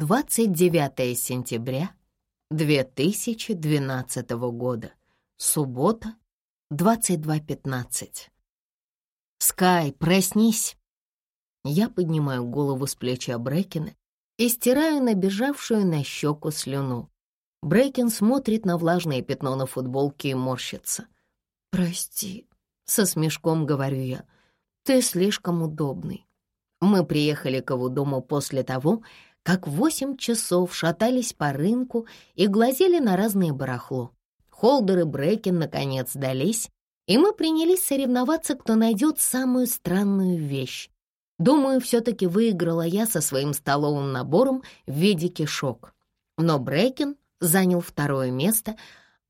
29 сентября 2012 года. Суббота, 22.15. «Скай, проснись!» Я поднимаю голову с плеча Брекена и стираю набежавшую на щеку слюну. Брейкин смотрит на влажное пятно на футболке и морщится. «Прости», — со смешком говорю я, — «ты слишком удобный». Мы приехали к его дому после того, как восемь часов шатались по рынку и глазели на разное барахло. Холдер и Брекин наконец сдались, и мы принялись соревноваться, кто найдет самую странную вещь. Думаю, все-таки выиграла я со своим столовым набором в виде кишок. Но Брекин занял второе место,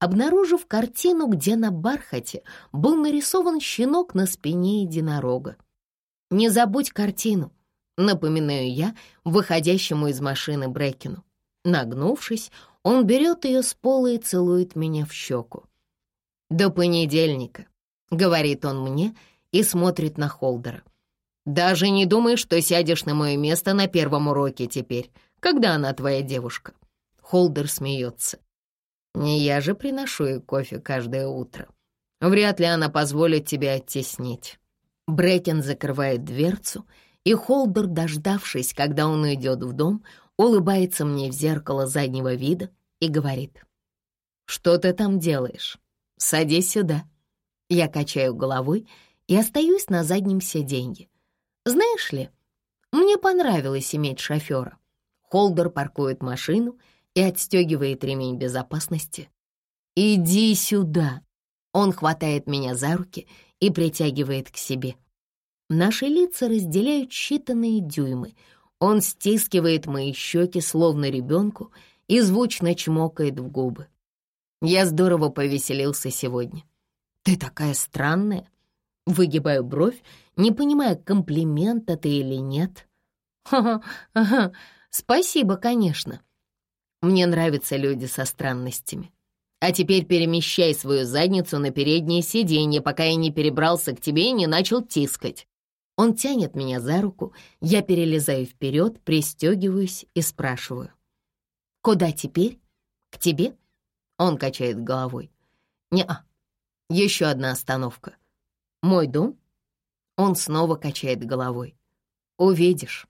обнаружив картину, где на бархате был нарисован щенок на спине единорога. «Не забудь картину», — напоминаю я выходящему из машины Брекину. Нагнувшись, он берет ее с пола и целует меня в щеку. «До понедельника», — говорит он мне и смотрит на Холдера. «Даже не думай, что сядешь на мое место на первом уроке теперь, когда она твоя девушка». Холдер смеется. «Не я же приношу ей кофе каждое утро. Вряд ли она позволит тебе оттеснить». Брекен закрывает дверцу, и Холдер, дождавшись, когда он уйдет в дом, улыбается мне в зеркало заднего вида и говорит. «Что ты там делаешь? Садись сюда». Я качаю головой и остаюсь на заднем сиденье. Знаешь ли, мне понравилось иметь шофера. Холдер паркует машину и отстегивает ремень безопасности. «Иди сюда!» Он хватает меня за руки и притягивает к себе. Наши лица разделяют считанные дюймы. Он стискивает мои щеки, словно ребенку, и звучно чмокает в губы. Я здорово повеселился сегодня. Ты такая странная. Выгибаю бровь, не понимая, комплимент это или нет. Ха-ха, спасибо, конечно. Мне нравятся люди со странностями. А теперь перемещай свою задницу на переднее сиденье, пока я не перебрался к тебе и не начал тискать. Он тянет меня за руку, я перелезаю вперед, пристегиваюсь и спрашиваю. «Куда теперь? К тебе?» Он качает головой. «Не-а, еще одна остановка. Мой дом?» Он снова качает головой. «Увидишь».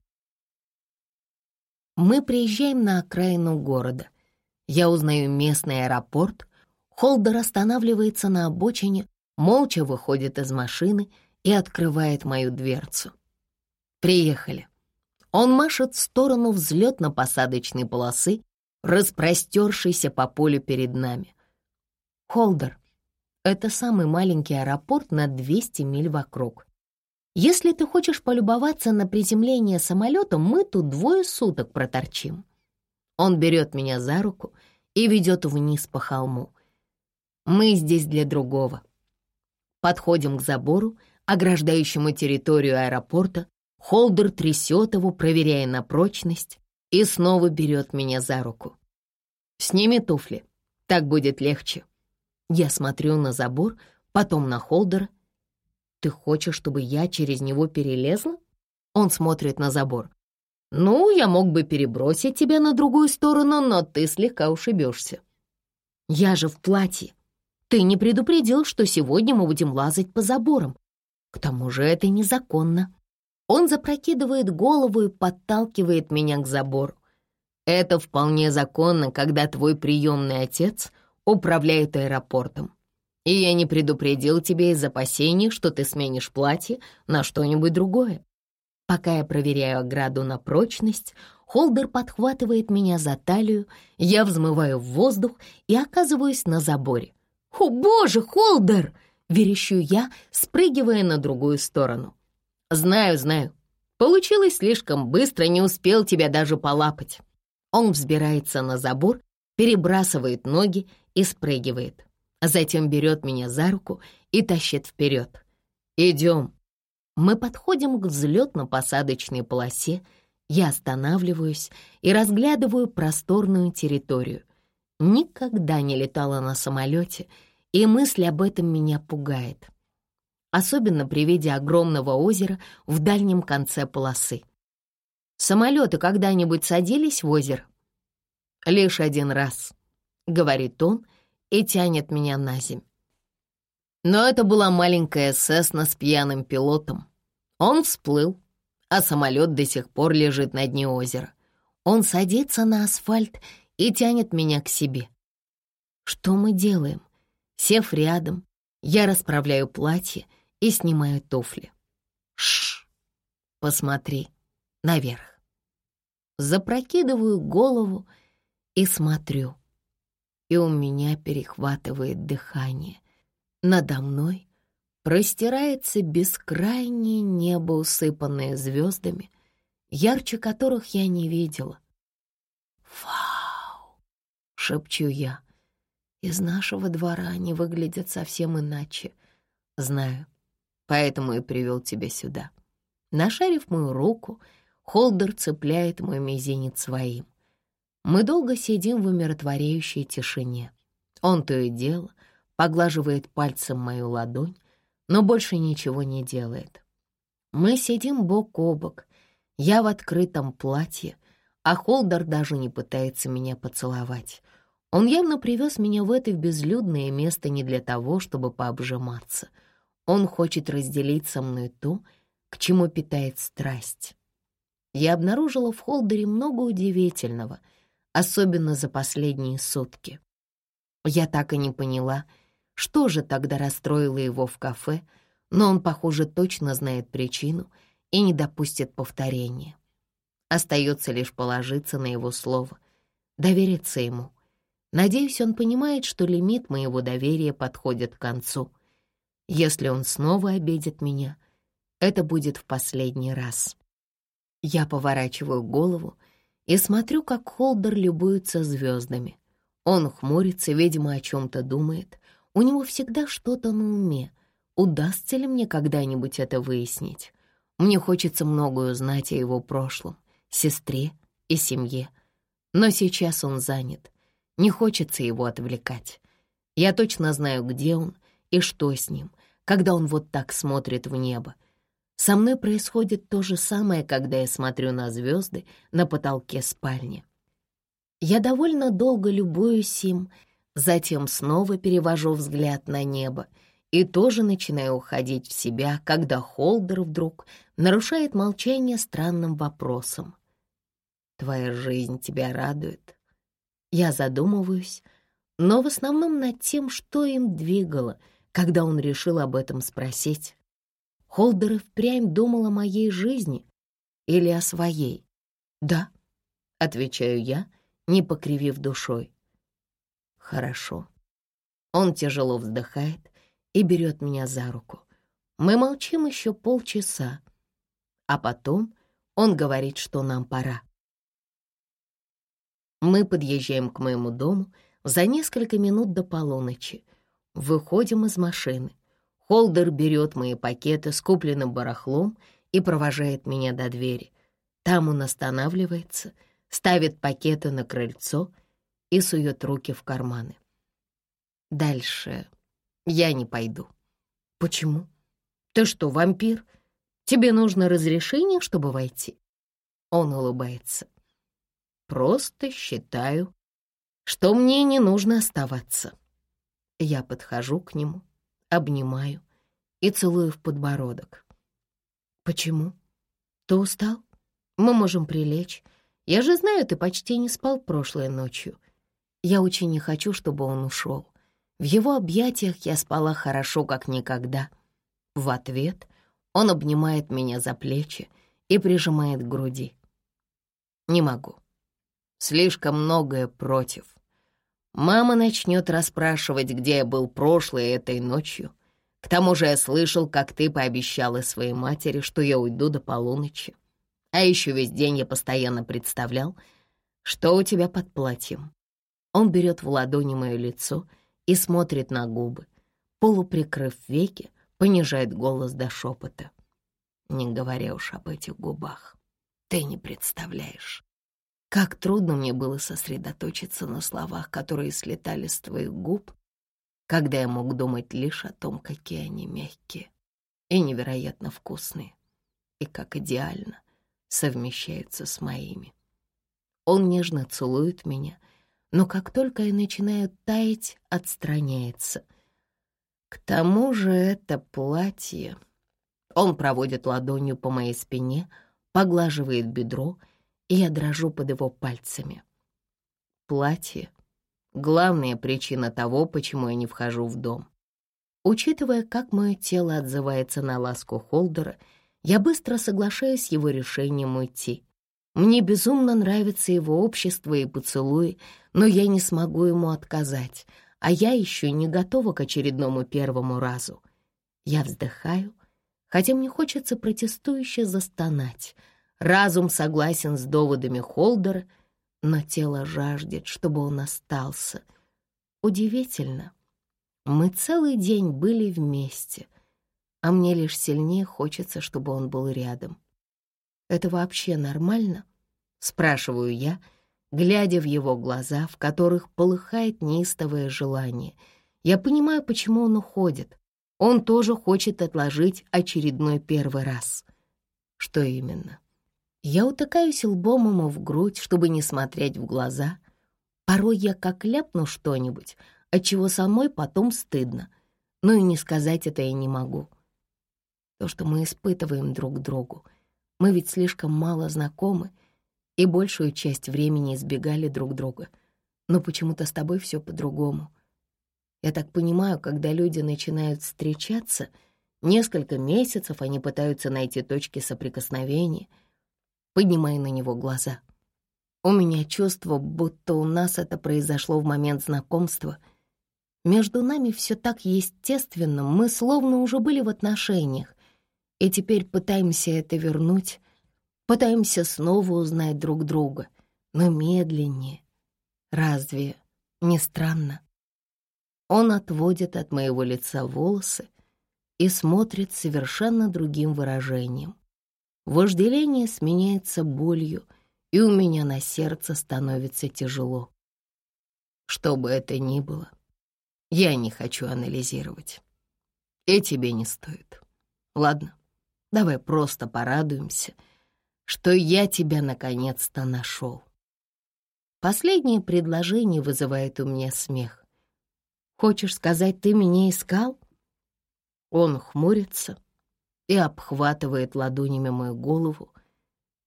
Мы приезжаем на окраину города — я узнаю местный аэропорт. Холдер останавливается на обочине, молча выходит из машины и открывает мою дверцу. Приехали. Он машет в сторону взлетно-посадочной полосы, распростершейся по полю перед нами. Холдер — это самый маленький аэропорт на 200 миль вокруг. Если ты хочешь полюбоваться на приземление самолета, мы тут двое суток проторчим. Он берет меня за руку и ведет вниз по холму. Мы здесь для другого. Подходим к забору, ограждающему территорию аэропорта. Холдер трясет его, проверяя на прочность, и снова берет меня за руку. «Сними туфли, так будет легче». Я смотрю на забор, потом на Холдера. «Ты хочешь, чтобы я через него перелезла?» Он смотрит на забор. «Ну, я мог бы перебросить тебя на другую сторону, но ты слегка ушибешься». «Я же в платье. Ты не предупредил, что сегодня мы будем лазать по заборам. К тому же это незаконно». Он запрокидывает голову и подталкивает меня к забору. «Это вполне законно, когда твой приемный отец управляет аэропортом. И я не предупредил тебя из опасений, что ты сменишь платье на что-нибудь другое. Пока я проверяю ограду на прочность, Холдер подхватывает меня за талию, я взмываю в воздух и оказываюсь на заборе. «О, боже, Холдер!» — верещу я, спрыгивая на другую сторону. «Знаю, знаю. Получилось слишком быстро, не успел тебя даже полапать». Он взбирается на забор, перебрасывает ноги и спрыгивает. Затем берет меня за руку и тащит вперед. «Идем», мы подходим к взлетно-посадочной полосе, я останавливаюсь и разглядываю просторную территорию. Никогда не летала на самолете, и мысль об этом меня пугает. Особенно при виде огромного озера в дальнем конце полосы. Самолеты когда-нибудь садились в озеро? Лишь один раз, — говорит он и тянет меня на земь. Но это была маленькая Сесна с пьяным пилотом. Он всплыл, а самолет до сих пор лежит на дне озера. Он садится на асфальт и тянет меня к себе. Что мы делаем? Сев рядом, я расправляю платье и снимаю туфли. Шш, посмотри наверх. Запрокидываю голову и смотрю. И у меня перехватывает дыхание. Надо мной простирается бескрайнее небо, усыпанное звездами, ярче которых я не видела. «Вау!» — шепчу я. «Из нашего двора они выглядят совсем иначе. Знаю, поэтому и привел тебя сюда». Нашарив мою руку, Холдер цепляет мой мизинец своим. Мы долго сидим в умиротворяющей тишине. Он то и дело поглаживает пальцем мою ладонь, но больше ничего не делает. Мы сидим бок о бок, я в открытом платье, а Холдер даже не пытается меня поцеловать. Он явно привез меня в это безлюдное место не для того, чтобы пообжиматься. Он хочет разделить со мной то, к чему питает страсть. Я обнаружила в Холдере много удивительного, особенно за последние сутки. Я так и не поняла, что же тогда расстроило его в кафе, но он, похоже, точно знает причину и не допустит повторения. Остается лишь положиться на его слово, довериться ему. Надеюсь, он понимает, что лимит моего доверия подходит к концу. Если он снова обидит меня — это будет в последний раз. Я поворачиваю голову и смотрю, как Холдер любуется звездами. Он хмурится, видимо, о чем-то думает. У него всегда что-то на уме. Удастся ли мне когда-нибудь это выяснить? Мне хочется многое узнать о его прошлом, сестре и семье. Но сейчас он занят. Не хочется его отвлекать. Я точно знаю, где он и что с ним, когда он вот так смотрит в небо, со мной происходит то же самое, когда я смотрю на звезды на потолке спальни. Я довольно долго любуюсь им, затем снова перевожу взгляд на небо и тоже начинаю уходить в себя, когда Холдер вдруг нарушает молчание странным вопросом. «Твоя жизнь тебя радует?» Я задумываюсь, но в основном над тем, что им двигало, когда он решил об этом спросить. Холдер и впрямь думал о моей жизни или о своей? «Да», — отвечаю я, не покривив душой. «Хорошо». Он тяжело вздыхает и берет меня за руку. Мы молчим еще полчаса, а потом он говорит, что нам пора. Мы подъезжаем к моему дому за несколько минут до полуночи, выходим из машины. Холдер берет мои пакеты с купленным барахлом и провожает меня до двери. Там он останавливается, ставит пакеты на крыльцо и сует руки в карманы. Дальше я не пойду. Почему? Ты что, вампир? Тебе нужно разрешение, чтобы войти? Он улыбается. Просто считаю, что мне не нужно оставаться. Я подхожу к нему обнимаю и целую в подбородок. «Почему? Ты устал? Мы можем прилечь. Я же знаю, ты почти не спал прошлой ночью. Я очень не хочу, чтобы он ушел. В его объятиях я спала хорошо, как никогда. В ответ он обнимает меня за плечи и прижимает к груди. Не могу. Слишком многое против. Мама начнет расспрашивать, где я был прошлой этой ночью. К тому же я слышал, как ты пообещала своей матери, что я уйду до полуночи. А еще весь день я постоянно представлял, что у тебя под платьем. Он берет в ладони мое лицо и смотрит на губы. Полуприкрыв веки, понижает голос до шепота. Не говоря уж об этих губах. Ты не представляешь. Как трудно мне было сосредоточиться на словах, которые слетали с твоих губ, когда я мог думать лишь о том, какие они мягкие и невероятно вкусные, и как идеально совмещаются с моими. Он нежно целует меня, но как только я начинаю таять, отстраняется. К тому же это платье... Он проводит ладонью по моей спине, поглаживает бедро, и я дрожу под его пальцами. Платье — главная причина того, почему я не вхожу в дом. Учитывая, как мое тело отзывается на ласку Холдера, я быстро соглашаюсь с его решением уйти. Мне безумно нравится его общество и поцелуи, но я не смогу ему отказать, а я еще не готова к очередному первому разу. Я вздыхаю, хотя мне хочется протестующе застонать. Разум согласен с доводами Холдера, но тело жаждет, чтобы он остался. Удивительно. Мы целый день были вместе, а мне лишь сильнее хочется, чтобы он был рядом. Это вообще нормально? Спрашиваю я, глядя в его глаза, в которых полыхает неистовое желание. Я понимаю, почему он уходит. Он тоже хочет отложить очередной первый раз. Что именно? Я утыкаюсь лбом ему в грудь, чтобы не смотреть в глаза. Порой я как ляпну что-нибудь, отчего самой потом стыдно. Но и не сказать это я не могу. То, что мы испытываем друг другу. Мы ведь слишком мало знакомы и большую часть времени избегали друг друга. Но почему-то с тобой все по-другому. Я так понимаю, когда люди начинают встречаться, несколько месяцев они пытаются найти точки соприкосновения, поднимая на него глаза. У меня чувство, будто у нас это произошло в момент знакомства — между нами все так естественно, мы словно уже были в отношениях, и теперь пытаемся это вернуть, пытаемся снова узнать друг друга, но медленнее. Разве не странно? Он отводит от моего лица волосы и смотрит совершенно другим выражением. Вожделение сменяется болью, и у меня на сердце становится тяжело. Что бы это ни было — я не хочу анализировать. И тебе не стоит. Ладно, давай просто порадуемся, что я тебя наконец-то нашел. Последнее предложение вызывает у меня смех. Хочешь сказать, ты меня искал? Он хмурится и обхватывает ладонями мою голову,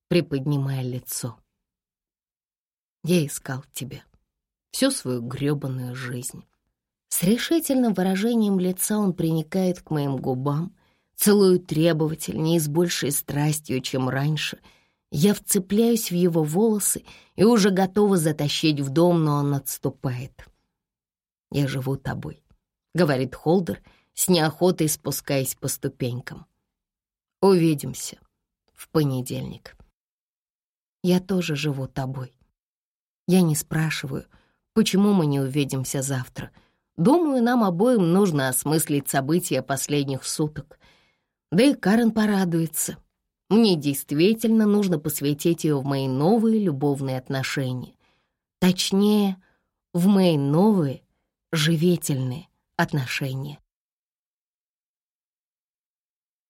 приподнимая лицо. Я искал тебя всю свою грёбаную жизнь. С решительным выражением лица он приникает к моим губам, целует требовательнее и с большей страстью, чем раньше. Я вцепляюсь в его волосы и уже готова затащить в дом, но он отступает. «Я живу тобой», — говорит Холдер, с неохотой спускаясь по ступенькам. «Увидимся в понедельник». «Я тоже живу тобой. Я не спрашиваю, почему мы не увидимся завтра», — Думаю, нам обоим нужно осмыслить события последних суток. Да и Карен порадуется. Мне действительно нужно посвятить ее в мои новые любовные отношения. Точнее, в мои новые живительные отношения.